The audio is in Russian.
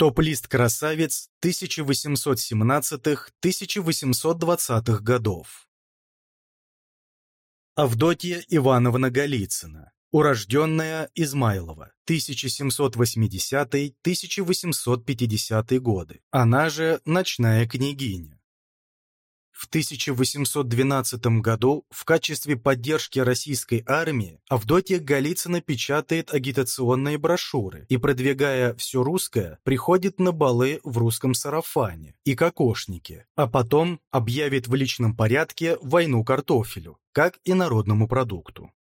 Топ-лист красавиц 1817-1820 годов. Авдотья Ивановна Голицына, урожденная Измайлова, 1780-1850 годы, она же «Ночная княгиня». В 1812 году в качестве поддержки российской армии Авдотья Голицына печатает агитационные брошюры и, продвигая все русское, приходит на балы в русском сарафане и кокошнике, а потом объявит в личном порядке войну картофелю, как и народному продукту.